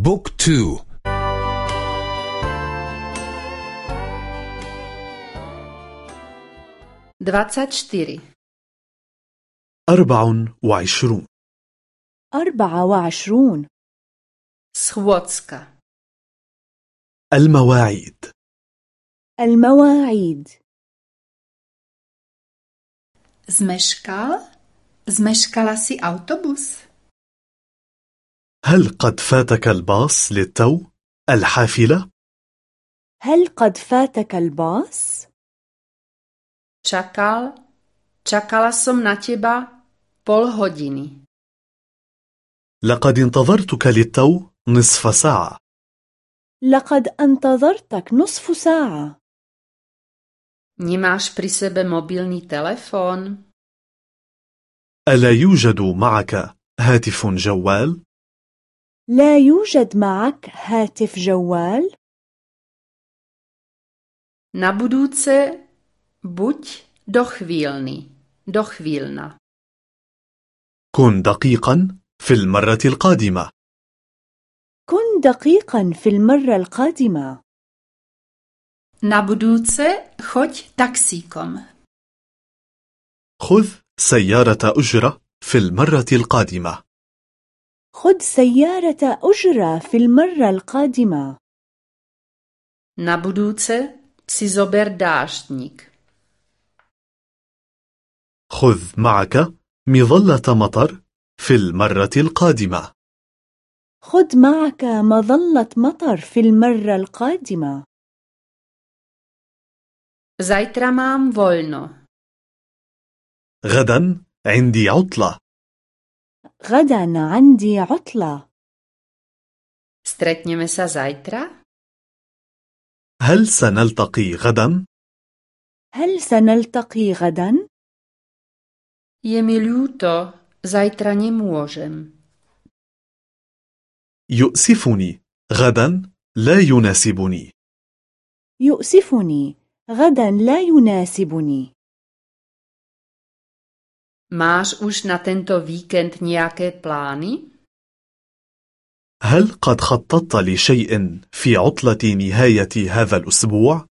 بوك تو. دفعت شتيري أربع وعشرون. أربعة وعشرون. سخوتسكا المواعيد. المواعيد? Zmeškala si autobus? هل قد فاتك الباص للتو؟ الحافلة؟ هل قد فاتك الباص؟ Čakal? Čakala som na teba pol hodiny. لقد انتظرتك للتو نصف ساعة لقد انتظرتك نصف ساعة Nemáš pri sebe mobilný telefón? ألا يوجد معك هاتف جوال؟ لا يوجد معك هاتف جوال؟ Na budúce buď dochvíľny, dochvíľna. كن دقيقا في المرة القادمة كن دقيقا في المرة القادمة Na budúce choď taxíkom. خذ سيارة أجرة في المرة القادمة خذ سيارة أجرة في المرة القادمة Na budúce si zober dáždník. خذ معك مظلة مطر في المرة القادمة خذ معك مظلة مطر في المرة القادمة Zajtra mám voľno. غدا عندي عطلة غدا عندي عطلة Stretneme sa zajtra? هل سنلتقي غدا؟ هل سنلتقي غدا؟ Mi ľúto, zajtra nemôžem. يؤسفني غدا لا يناسبني يؤسفني غدا لا يناسبني Máš už na tento víkend nejaké plány? هل قد خططت لشيء في عطلة نهاية هذا الأسبوع؟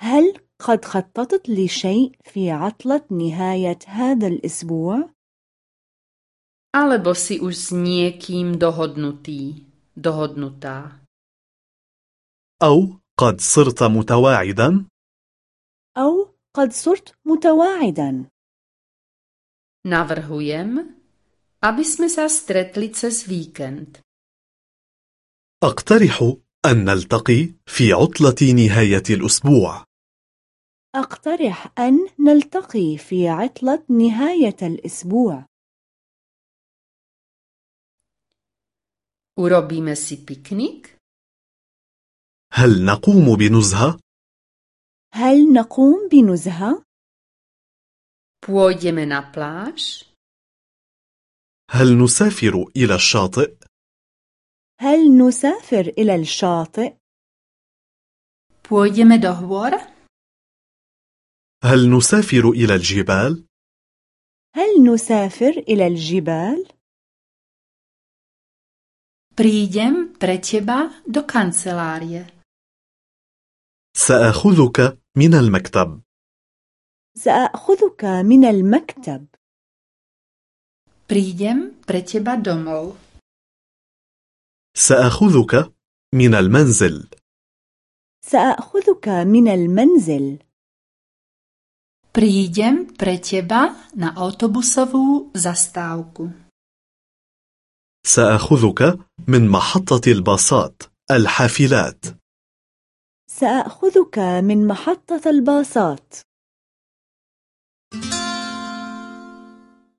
هل قد خططت لشيء في عطلة نهاية هذا الأسبوع؟ Alebo si už s niekým dohodnutý, dohodnutá? أو قد صرت متواعدا؟ أو قد صرت متواعدا Navrhujem, aby sme sa stretli cez víkend. أقترح أن نلتقي في عطلة نهاية الأسبوع أقترح أن نلتقي في عطلة نهاية الأسبوع Urobíme si piknik? هل نقوم بنزهة؟ هل نقوم بنزهة؟ Pôjdeme na pláž? هل نسافر إلى الشاطئ؟ هل نسافر إلى الشاطئ؟ Pôjdeme do hôr? هل نسافر إلى الجبال؟ هل نسافر إلى الجبال؟ Prídem pre teba do kancelárie. سآخذك من المكتب سأخذك من المكتب. Prídem pre teba domov. سآخذك من المنزل. سأخذك من المنزل. Prídem pre teba na autobusovú zastávku. سآخذك من محطة الباصات الحافلات. سأخذك من محطة الباصات. Thank you.